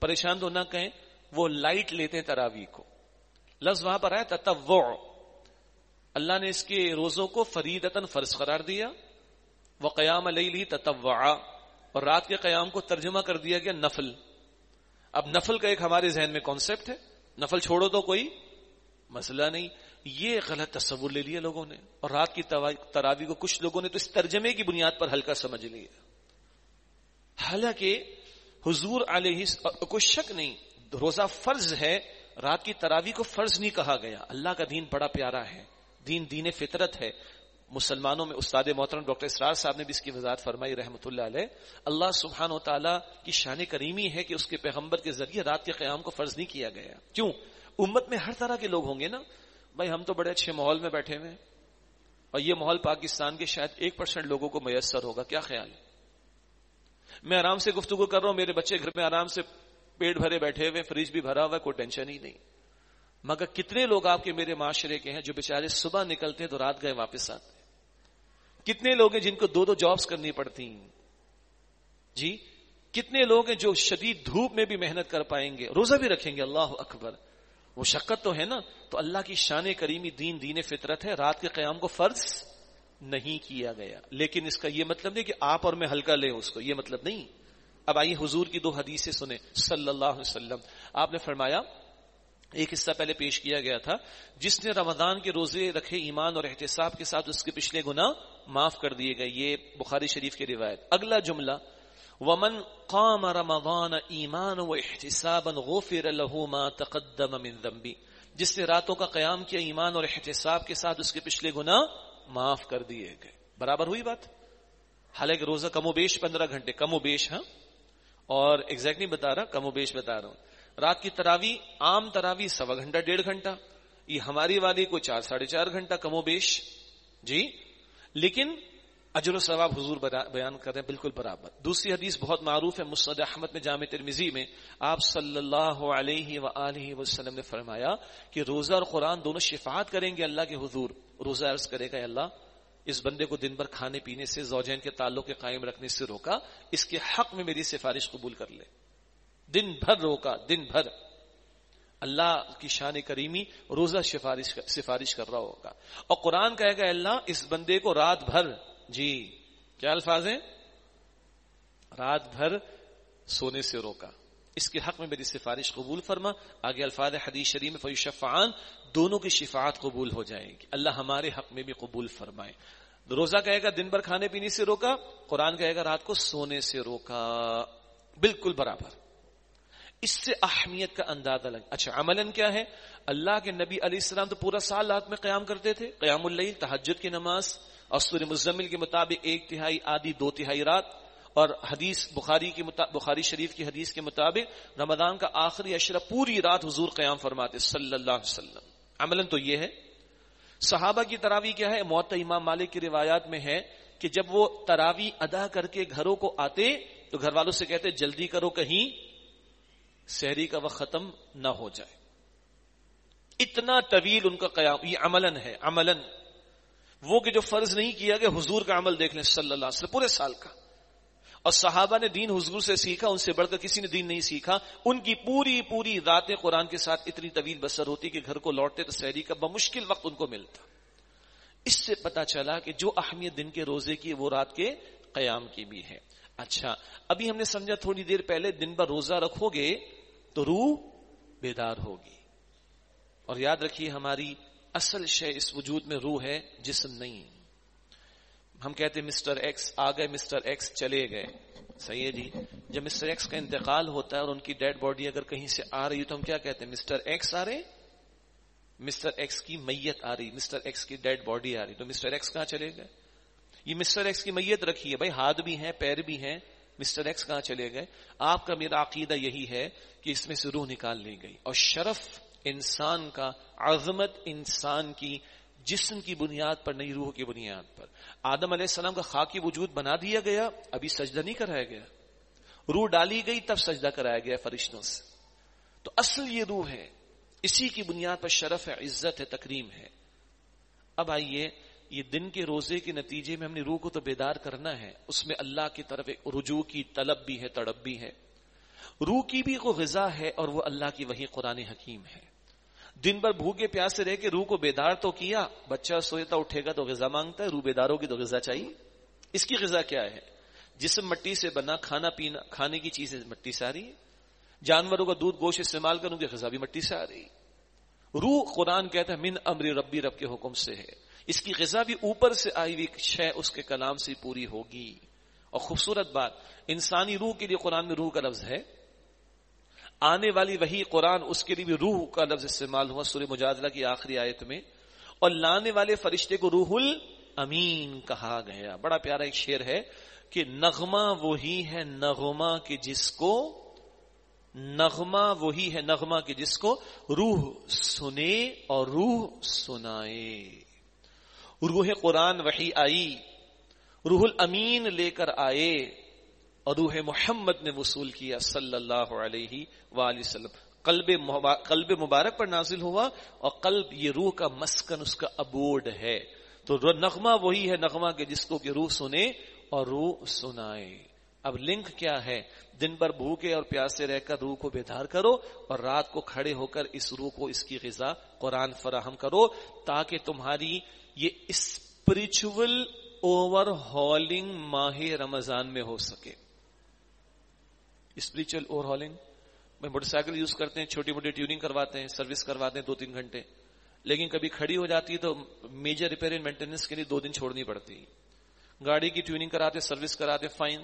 پریشان تو نہ کہیں، وہ لائٹ لیتے ہیں تراوی کو۔ لفظ وہاں پر آیا تتو اللہ نے اس کے روزوں کو فریدتن فرض قرار دیا۔ وہ قیام علیہ تتوا اور رات کے قیام کو ترجمہ کر دیا گیا نفل۔ اب نفل کا ایک ہمارے ذہن میں کانسیپٹ ہے۔ نفل چھوڑو تو کوئی مسئلہ نہیں۔ یہ غلط تصور لے لیا لوگوں نے۔ اور رات کی تراوی کو کچھ لوگوں نے تو اس ترجمے کی بنیاد پر ہلکا سمجھ لیا۔ حالانکہ حضور علیہ کوئی شک نہیں۔ روزہ فرض ہے۔ رات کی تراوی کو فرض نہیں کہا گیا۔ اللہ کا دین بڑا پیارا ہے۔ دین دین فطرت ہے۔ مسلمانوں میں استاد محترم ڈاکٹر اسرار صاحب نے بھی اس کی وضاحت فرمائی رحمۃ اللہ علیہ، اللہ سبحان و تعالیٰ کی شان کریمی ہے کہ اس کے پیغمبر کے ذریعے رات کے قیام کو فرض نہیں کیا گیا کیوں؟ امت میں ہر طرح کے لوگ ہوں گے نا؟ بھائی ہم تو بڑے اچھے ماحول میں بیٹھے ہوئے اور یہ ماحول پاکستان کے شاید ایک پرسینٹ لوگوں کو میسر ہوگا، کیا خیال ہے؟ میں آرام سے گفتگو کر رہا ہوں، میرے بچے گھر میں آرام سے پیٹ بھرے بیٹھے ہوئے فریج بھی بھرا ہوا ہے، کوئی ٹینشن ہی نہیں۔ مگر کتنے لوگ آپ کے میرے معاشرے کے ہیں جو بےچارے صبح نکلتے ہیں تو رات گئے واپس آتے کتنے لوگ ہیں جن کو دو دو جابس کرنی پڑتی ہیں؟ جی کتنے لوگ ہیں جو شدید دھوپ میں بھی محنت کر پائیں گے؟ روزہ بھی رکھیں گے، اللہ اکبر۔ وہ شکت تو ہے نا؟ تو اللہ کی شان کریمی دین دین فطرت ہے۔ رات کے قیام کو فرض نہیں کیا گیا۔ لیکن اس کا یہ مطلب نہیں کہ آپ اور میں ہلکا لیں اس کو، یہ مطلب نہیں۔ اب آئیے حضور کی دو حدیثیں سنیں۔ صلی اللہ علیہ وسلم۔ آپ نے فرمایا ایک حصہ پہلے پیش کیا گیا تھا، جس نے رمضان کے روزے رکھے ایمان اور احتساب کے ساتھ اس کے پچھلے گنا معاف کر دیے گئے، یہ بخاری شریف کی روایت۔ اگلا جملہ، ومن قام رمضان ایمان و احتسابا غفر له ما تقدم من ذنبی جس نے راتوں کا قیام کیا ایمان اور احتساب کے ساتھ اس کے پچھلے گنا معاف کر دیے گئے۔ برابر ہوئی بات؟ حالانکہ روزہ کم و بیش پندرہ گھنٹے، کم و بیش ہاں؟ اور ایگزیکٹ نہیں بتا رہا کم و بیش بتا رہا ہوں۔ رات کی تراوی عام تراوی سوا گھنٹہ، ڈیڑھ گھنٹہ۔ یہ ہماری والی کو چار، ساڑھے چار گھنٹہ کم و بیش۔ جی؟ لیکن اجر و ثواب حضور بیان کر رہے ہیں بالکل برابر۔ دوسری حدیث بہت معروف ہے مسد احمد میں، جامع ترمیزی میں۔ آپ صلی اللہ علیہ و وسلم نے فرمایا کہ روزہ اور قرآن دونوں شفاعت کریں گے اللہ کے حضور۔ روزہ عرض کرے گا اللہ، اس بندے کو دن بھر کھانے پینے سے، زوجین کے تعلق کے قائم رکھنے سے روکا، اس کے حق میں میری سفارش قبول کر لے۔ دن بھر روکا، دن بھر۔ اللہ کی شان کریمی روزہ سفارش سفارش کر رہا ہوگا۔ اور قرآن کہے گا اللہ، اس بندے کو رات بھر جی کیا الفاظ ہیں؟ رات بھر سونے سے روکا۔ اس کے حق میں میری سفارش قبول فرما۔ آگے الفاظ حدیث شریف میں فیوشفان دونوں کی شفاعت قبول ہو جائے گی۔ اللہ ہمارے حق میں بھی قبول فرمائے۔ روزہ کہے گا، دن بھر کھانے پینے سے روکا۔ قرآن کہے گا، رات کو سونے سے روکا۔ بالکل برابر۔ اس سے اہمیت کا اندازہ لگ اچھا عمل کیا ہے؟ اللہ کے نبی علیہ السلام تو پورا سال رات میں قیام کرتے تھے، قیام اللہ تحجد کی نماز اور سور مزمل کے مطابق ایک تہائی آدھی، دو تہائی رات۔ اور حدیث بخاری کی بخاری شریف کی حدیث کے مطابق رمضان کا آخری اشرہ پوری رات حضور قیام فرماتے صلی اللہ علیہ وسلم۔ عمل تو یہ ہے۔ صحابہ کی تراوی کیا ہے؟ موت امام مالک کی روایات میں ہے کہ جب وہ تراوی ادا کر کے گھروں کو آتے تو گھر والوں سے کہتے، جلدی کرو کہیں۔ شہری کا وقت ختم نہ ہو جائے۔ اتنا طویل ان کا قیام، یہ عملن ہے عملن وہ کہ جو فرض نہیں کیا کہ حضور کا عمل دیکھ لیں صلی اللہ علیہ وسلم، پورے سال کا۔ اور صحابہ نے دین حضور سے سیکھا، ان سے بڑھ کر کسی نے دین نہیں سیکھا۔ ان کی پوری پوری راتیں قرآن کے ساتھ اتنی طویل بسر ہوتی کہ گھر کو لوٹتے تو سحری کا بمشکل وقت ان کو ملتا۔ اس سے پتا چلا کہ جو اہمیت دن کے روزے کی وہ رات کے قیام کی بھی ہے۔ اچھا ابھی ہم نے سمجھا تھوڑی دیر پہلے دن بھر روزہ رکھو گے تو روح بیدار ہوگی۔ اور یاد رکھیے ہماری اصل شے اس وجود میں روح ہے، جسم نہیں۔ ہم کہتے مسٹر ایکس، آ گئے مسٹر ایکس، چلے گئے۔ صحیح ہے جی۔ جب مسٹر ایکس کا انتقال ہوتا ہے اور ان کی ڈیڈ باڈی اگر کہیں سے آ رہی ہے تو ہم کیا کہتے ہیں؟ مسٹر ایکس آ رہے؟ مسٹر ایکس کی میت آ رہی، مسٹر ایکس کی ڈیڈ باڈی آ رہی۔ تو مسٹر ایکس کہاں چلے گئے؟ یہ مسٹر ایکس کی میت رکھی ہے، بھائی ہاتھ بھی ہیں، پیر بھی ہیں۔ مسٹر ایکس کہاں چلے گئے؟ آپ کا میرا عقیدہ یہی ہے کہ اس میں سے روح نکال لی گئی۔ اور شرف انسان کا، عظمت انسان کی جسم کی بنیاد پر نہیں روح کی بنیاد پر۔ آدم علیہ السلام کا خاکی وجود بنا دیا گیا، ابھی سجدہ نہیں کرایا گیا۔ روح ڈالی گئی، تب سجدہ کرایا گیا فرشتوں سے۔ تو اصل یہ روح ہے، اسی کی بنیاد پر شرف ہے عزت ہے تکریم ہے۔ اب آئیے یہ دن کے روزے کے نتیجے میں ہم نے روح کو تو بیدار کرنا ہے، اس میں اللہ کی طرف ایک رجوع کی طلب بھی ہے تڑپ بھی ہے۔ روح کی بھی کو غذا ہے اور وہ اللہ کی وہی قرآن حکیم ہے۔ دن بھر بھوکے پیاس سے رہ کے روح کو بیدار تو کیا، بچہ سویتا اٹھے گا تو غذا مانگتا ہے، روح بیدار ہوگی تو غذا چاہیے۔ اس کی غذا کیا ہے؟ جسم مٹی سے بنا، کھانا پینا، کھانے کی چیزیں مٹی سے آ رہی ہے جانوروں کا دودھ گوشت استعمال کروں گی غذا بھی مٹی سے آ رہی۔ روح قرآن کہتا ہے، من امر ربی، رب کے حکم سے ہے۔ اس کی غذا بھی اوپر سے آئی ہوئی شے اس کے کلام سے پوری ہوگی۔ اور خوبصورت بات، انسانی روح کے لیے قرآن میں روح کا لفظ ہے۔ آنے والی وہی قرآن اس کے لیے بھی روح کا لفظ استعمال ہوا سورہ مجادلہ کی آخری آیت میں۔ اور لانے والے فرشتے کو روح الامین کہا گیا۔ بڑا پیارا ایک شعر ہے کہ نغمہ وہی ہے، نغمہ کہ جس کو، نغمہ وہی ہے، نغمہ کہ جس کو روح سنے اور روح سنائے۔ روح قرآن وہی آئی، روح الامین لے کر آئے اور روح محمد نے وصول کیا صلی اللہ علیہ وآلہ وسلم۔ قلب قلب مبارک پر نازل ہوا اور قلب یہ روح کا مسکن، اس کا ابورڈ ہے۔ تو نغمہ وہی ہے، نغمہ کے جس کو کہ روح سنے اور روح سنائے اب لنک کیا ہے؟ دن بھر بھوکے اور پیاسے رہ کر روح کو بیدار کرو اور رات کو کھڑے ہو کر اس روح کو اس کی غذا قرآن فراہم کرو تاکہ تمہاری یہ اسپرچل اوور ہالنگ ماہ رمضان میں ہو سکے۔ اسپرچل اوور ہالنگ میں موٹر سائیکل یوز کرتے ہیں، چھوٹی موٹی ٹیوننگ کرواتے ہیں سروس کرواتے ہیں دو تین گھنٹے۔ لیکن کبھی کھڑی ہو جاتی ہے تو میجر ریپیئر اینڈ مینٹیننس کے لیے دو دن چھوڑنی پڑتی۔ گاڑی کی ٹیوننگ کراتے سروس کراتے فائن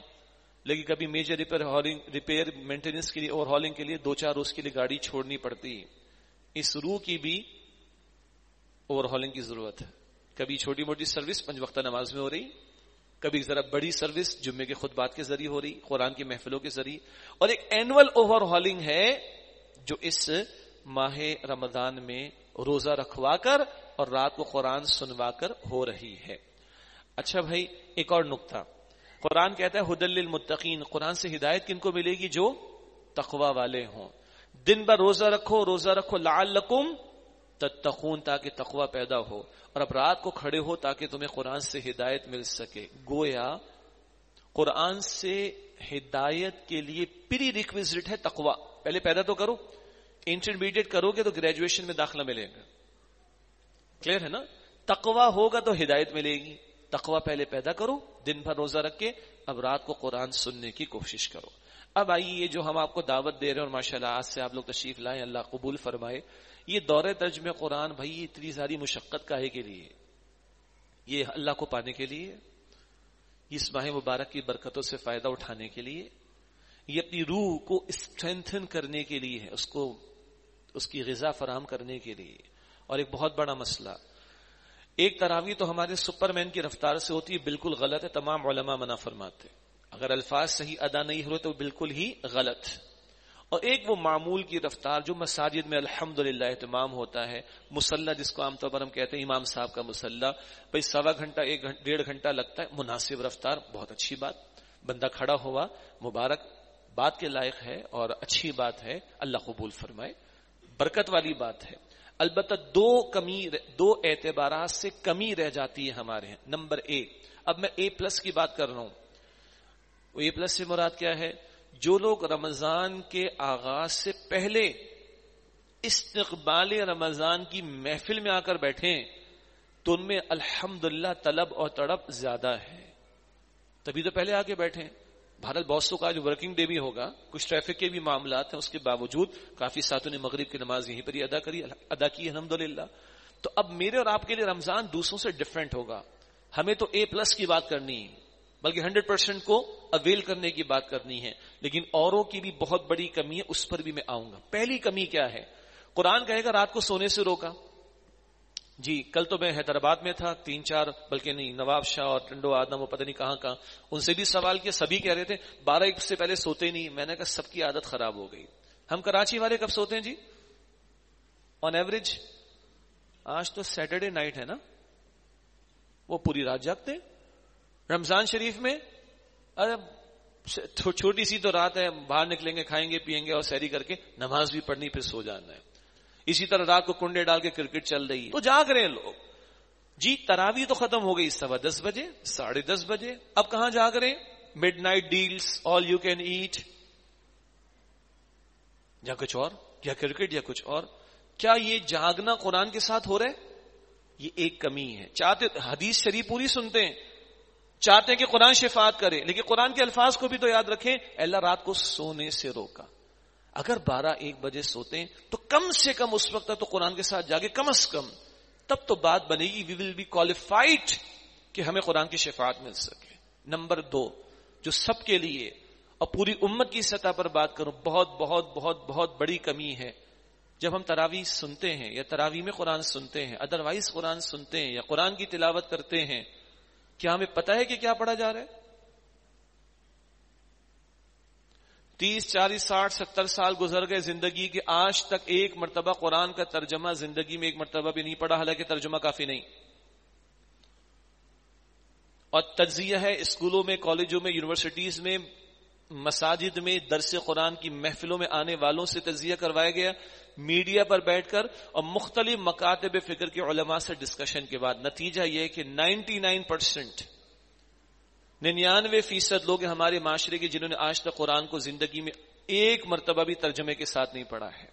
لیکن کبھی major repair hauling repair maintenance کے لیے اوور ہالنگ کے لیے دو چار روز کے لیے گاڑی چھوڑنی پڑتی۔ اس روح کی بھی اوور ہالنگ کی ضرورت ہے۔ کبھی چھوٹی موٹی سروس پنج وقتہ نماز میں ہو رہی، کبھی ذرا بڑی سروس جمعے کے خود بات کے ذریعے ہو رہی، قرآن کی محفلوں کے ذریعے۔ اور ایک اینول اوور ہالنگ ہے جو اس ماہ رمضان میں روزہ رکھوا کر اور رات کو قرآن سنوا کر ہو رہی ہے۔ اچھا بھائی، ایک اور نقطہ۔ قرآن کہتا ہے حدل المتقین قرآن سے ہدایت کن کو ملے گی؟ جو تقوا والے ہوں۔ دن بھر روزہ رکھو روزہ رکھو، لعلکم تتقون تاکہ تقوی پیدا ہو اور اب رات کو کھڑے ہو تاکہ تمہیں قرآن سے ہدایت مل سکے۔ گویا قرآن سے ہدایت کے لیے پری ریکویزٹ ہے تقوی۔ پہلے پیدا تو کرو انٹرمیڈیٹ کرو گے تو گریجویشن میں داخلہ ملے گا۔ کلیئر ہے نا؟ تقوا ہوگا تو ہدایت ملے گی۔ تقوا پہلے پیدا کرو، دن بھر روزہ رکھ کے اب رات کو قرآن سننے کی کوشش کرو۔ اب آئیے جو ہم آپ کو دعوت دے رہے ہیں اور ماشاء اللہ آج سے آپ لوگ تشریف لائیں، اللہ قبول فرمائے۔ یہ دور درج میں قرآن بھائی اتنی ساری مشقت کا ہے کے لیے؟ یہ اللہ کو پانے کے لیے؟ اس ماہ مبارک کی برکتوں سے فائدہ اٹھانے کے لیے؟ یہ اپنی روح کو اسٹرینتھن کرنے کے لیے ہے، اس کو، اس کی غذا فراہم کرنے کے لیے۔ اور ایک بہت بڑا مسئلہ۔ ایک تراوی تو ہمارے سپر مین کی رفتار سے ہوتی ہے، بالکل غلط ہے، تمام علماء منع فرماتے اگر الفاظ صحیح ادا نہیں ہو تو بالکل ہی غلط۔ اور ایک وہ معمول کی رفتار جو مساجد میں الحمد اہتمام ہوتا ہے، مسلح جس کو عام طور پر ہم کہتے ہیں امام صاحب کا مسلح، بھائی سوا گھنٹہ، ایک ڈیڑھ گھنٹہ لگتا ہے، مناسب رفتار، بہت اچھی بات۔ بندہ کھڑا ہوا، مبارک، بات کے لائق ہے اور اچھی بات ہے، اللہ قبول فرمائے، برکت والی بات ہے۔ البتہ دو کمی دو اعتبارات سے کمی رہ جاتی ہے ہمارے ہیں نمبر ایک، اب میں اے پلس کی بات کر رہا ہوں۔ اے پلس سے مراد کیا ہے؟ جو لوگ رمضان کے آغاز سے پہلے استقبال رمضان کی محفل میں آ کر بیٹھے تو ان میں الحمد طلب اور تڑپ زیادہ ہے۔ تبھی تو پہلے آ کے بیٹھے بھارت بوسوں کا جو ورکنگ ڈے بھی ہوگا، کچھ ٹریفک کے بھی معاملات ہیں، اس کے باوجود کافی ساتھوں نے مغرب کی نماز یہیں پر ہی ادا کری، ادا کی الحمد تو اب میرے اور آپ کے لیے رمضان دوسروں سے ڈفرینٹ ہوگا۔ ہمیں تو اے پلس کی بات کرنی بلکہ ہنڈریڈ پرسینٹ کو اویل کرنے کی بات کرنی ہے۔ لیکن اوروں کی بھی بہت بڑی کمی ہے، اس پر بھی میں آؤں گا۔ پہلی کمی کیا ہے؟ قرآن کہے گا رات کو سونے سے روکا۔ جی کل تو میں حیدرآباد میں تھا، تین چار، بلکہ نہیں، نواب شاہ اور ٹنڈو آدم وہ پتہ نہیں کہاں کہاں، ان سے بھی سوال کیا، سبھی کہہ رہے تھے، بارہ ایک سے پہلے سوتے نہیں، میں نے کہا سب کی عادت خراب ہو گئی۔ ہم کراچی والے کب سوتے ہیں جی؟ آن ایوریج آج تو سیٹرڈے نائٹ ہے نا؟ وہ پوری رات جاگتے رمضان شریف میں، ارے، چھوٹی سی تو رات ہے باہر نکلیں گے، کھائیں گے، پیئیں گے اور سیری کر کے نماز بھی پڑھنی، پھر سو جانا ہے۔ اسی طرح رات کو کنڈے ڈال کے کرکٹ چل رہی ہے۔ تو جاگ رہے ہیں لوگ۔ جی تراوی تو ختم ہو گئی سوا دس بجے، ساڑھے دس بجے۔ اب کہاں جاگ رہے ہیں؟ Midnight deals all you can eat یا کچھ اور؟ یا کرکٹ، یا کچھ اور؟ کیا یہ جاگنا قرآن کے ساتھ ہو رہا ہے؟ یہ ایک کمی ہے۔ چاہتے حدیث شریف پوری سنتے ہیں۔ چاہتے ہیں کہ قرآن شفات کرے، لیکن قرآن کے الفاظ کو بھی تو یاد رکھیں اللہ رات کو سونے سے روکا۔ اگر بارہ ایک بجے سوتے ہیں، تو کم سے کم اس وقت تو قرآن کے ساتھ جاگے، کم از کم۔ تب تو بات بنے گی وی ول بی کوالیفائڈ کہ ہمیں قرآن کی شفاعت مل سکے۔ نمبر دو، جو سب کے لیے اور پوری امت کی سطح پر بات کروں، بہت بہت بہت بہت بڑی کمی ہے۔ جب ہم تراوی سنتے ہیں یا تراوی میں قرآن سنتے ہیں ادروائز قرآن سنتے ہیں یا قرآن کی تلاوت کرتے ہیں کیا ہمیں پتا ہے کہ کیا پڑھا جا رہا ہے؟ تیس، چالیس، ساٹھ، ستر سال گزر گئے زندگی کے، آج تک ایک مرتبہ قرآن کا ترجمہ زندگی میں ایک مرتبہ بھی نہیں پڑا حالانکہ ترجمہ کافی نہیں۔ اور تجزیہ ہے اسکولوں میں، کالجوں میں، یونیورسٹیز میں، مساجد میں، درس قرآن کی محفلوں میں آنے والوں سے تجزیہ کروایا گیا۔ میڈیا پر بیٹھ کر اور مختلف مکاتب فکر کے علماء سے ڈسکشن کے بعد نتیجہ یہ کہ نائنٹی نائن پرسینٹ ننانوے فیصد لوگ ہمارے معاشرے کے جنہوں نے آج تک قرآن کو زندگی میں ایک مرتبہ بھی ترجمے کے ساتھ نہیں پڑھا ہے۔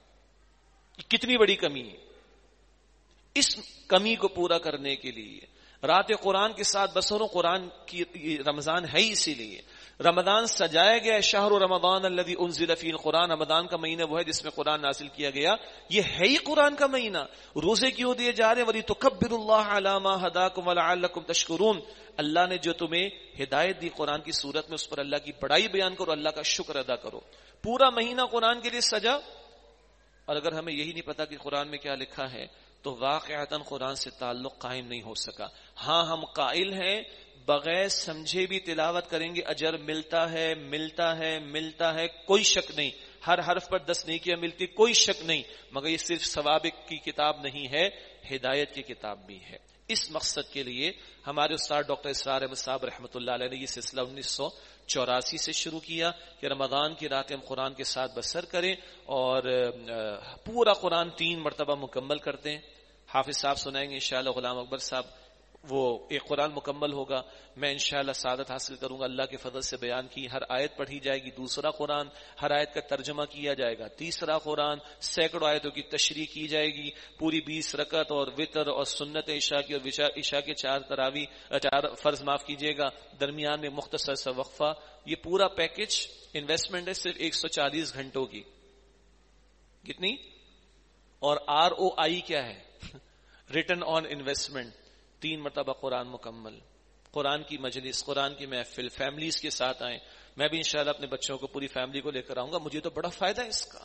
کتنی بڑی کمی ہے۔ اس کمی کو پورا کرنے کے لیے، رات قرآن کے ساتھ بسروں قرآن کی رمضان ہے اسی لیے۔ رمضان سجایا گیا شہر و رمضان اللہ انزل فی القرآن، رمضان کا مہینہ وہ ہے جس میں قرآن نازل کیا گیا۔ یہ ہے ہی قرآن کا مہینہ۔ روزے کیوں دیے جا رہے ہیں؟ ولی تکبر اللہ علامہ ہداکم ولعلکم تشکرون۔ اللہ نے جو تمہیں ہدایت دی قرآن کی صورت میں، اس پر اللہ کی بڑائی بیان کرو، اللہ کا شکر ادا کرو۔ پورا مہینہ قرآن کے لیے سجا۔ اور اگر ہمیں یہی نہیں پتا کہ قرآن میں کیا لکھا ہے، تو واقعتا قرآن سے تعلق قائم نہیں ہو سکا۔ ہاں ہم قائل ہیں بغیر سمجھے بھی تلاوت کریں گے، اجر ملتا ہے ملتا ہے ملتا ہے، کوئی شک نہیں۔ ہر حرف پر دس نہیں کیا ملتی، کوئی شک نہیں۔ مگر یہ صرف ثوابق کی کتاب نہیں ہے، ہدایت کی کتاب بھی ہے۔ اس مقصد کے لیے ہمارے استاد ڈاکٹر اسرار احمد صاحب رحمۃ اللہ علیہ نے یہ سلسلہ انیس سو چوراسی سے شروع کیا کہ رمضان کی رات ہم قرآن کے ساتھ بسر کریں اور پورا قرآن تین مرتبہ مکمل کرتے ہیں۔ حافظ صاحب سنائیں گے، انشاءاللہ غلام اکبر صاحب وہ ایک قرآن مکمل ہوگا، میں انشاءاللہ سعادت حاصل کروں گا، اللہ کے فضل سے بیان کی، ہر آیت پڑھی جائے گی، دوسرا قرآن، ہر آیت کا ترجمہ کیا جائے گا، تیسرا قرآن، سینکڑوں آیتوں کی تشریح کی جائے گی، پوری بیس رکت اور وطر اور سنت عشاء کی اور عشاء کے چار تراوی، چار فرض معاف کیجیے گا، درمیان میں مختصر سا وقفہ، یہ پورا پیکج انویسٹمنٹ ہے، صرف ایک سو چالیس گھنٹوں کی۔ کتنی؟ اور آر او آئی کیا ہے؟ ریٹرن آن انویسٹمنٹ تین مرتبہ قرآن مکمل، قرآن کی مجلس، قرآن کی محفل فیملیز کے ساتھ آئیں۔ میں بھی انشاءاللہ اپنے بچوں کو پوری فیملی کو لے کر آؤں گا، مجھے تو بڑا فائدہ ہے اس کا۔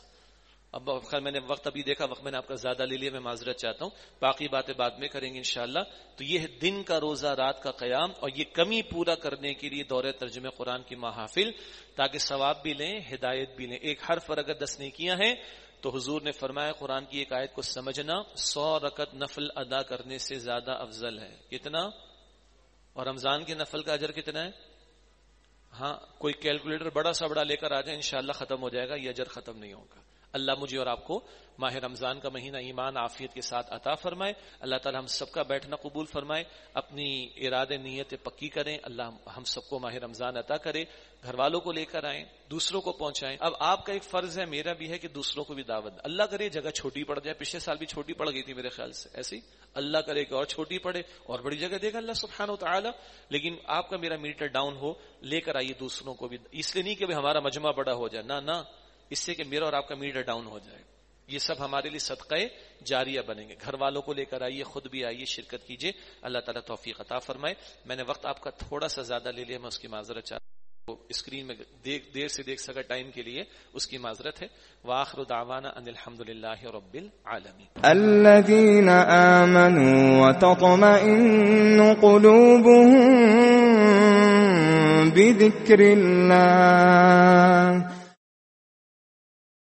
اب خیر میں نے وقت ابھی دیکھا، وقت میں نے آپ کا زیادہ لے لیا، میں معذرت چاہتا ہوں۔ باقی باتیں بعد میں کریں گے انشاءاللہ۔ تو یہ دن کا روزہ، رات کا قیام اور یہ کمی پورا کرنے کے لیے دور ترجمہ قرآن کی محافل، تاکہ ثواب بھی لیں، ہدایت بھی لیں۔ ایک حرف اگر دس نے کیا ہے تو حضور نے فرمایا، قرآن کی ایک آیت کو سمجھنا سو رکت نفل ادا کرنے سے زیادہ افضل ہے۔ کتنا؟ اور رمضان کے نفل کا اجر کتنا ہے؟ ہاں کوئی کیلکولیٹر بڑا سا بڑا لے کر آ جائے، انشاءاللہ ختم ہو جائے گا، یہ اجر ختم نہیں ہوگا۔ اللہ مجھے اور آپ کو ماہ رمضان کا مہینہ ایمان، عافیت کے ساتھ عطا فرمائے۔ اللہ تعالی ہم سب کا بیٹھنا قبول فرمائے۔ اپنی ارادے نیت پکی کریں۔ اللہ ہم سب کو ماہ رمضان عطا کرے۔ گھر والوں کو لے کر آئیں، دوسروں کو پہنچائیں۔ اب آپ کا ایک فرض ہے، میرا بھی ہے کہ دوسروں کو بھی دعوت۔ اللہ کرے، جگہ چھوٹی پڑ جائے۔ پچھلے سال بھی چھوٹی پڑ گئی تھی میرے خیال سے ایسی اللہ کرے کہ اور چھوٹی پڑے، اور بڑی جگہ دے گا اللہ سبحانہ و تعالی لیکن آپ کا میرا میٹر ڈاؤن ہو، لے کر آئیے دوسروں کو بھی۔ اس لیے نہیں کہ ہمارا مجمع بڑا ہو جائے۔ نہ نہ۔ اس سے کہ میرا اور آپ کا میٹر ڈاؤن ہو جائے۔ یہ سب ہمارے لیے صدقے جاریہ بنیں گے۔ گھر والوں کو لے کر آئیے، خود بھی آئیے، شرکت کیجیے۔ اللہ تعالیٰ توفیق عطا فرمائے۔ میں نے وقت آپ کا تھوڑا سا زیادہ لے لیا، میں اس کی معذرت چاہتا ہوں۔ اسکرین میں دیر سے دیکھ سکا ٹائم کے لیے اس کی معذرت ہے۔ واخر دعوانا ان الحمد للہ رب العالمین۔ الذين آمنوا وتطمئن قلوبهم بذكر الله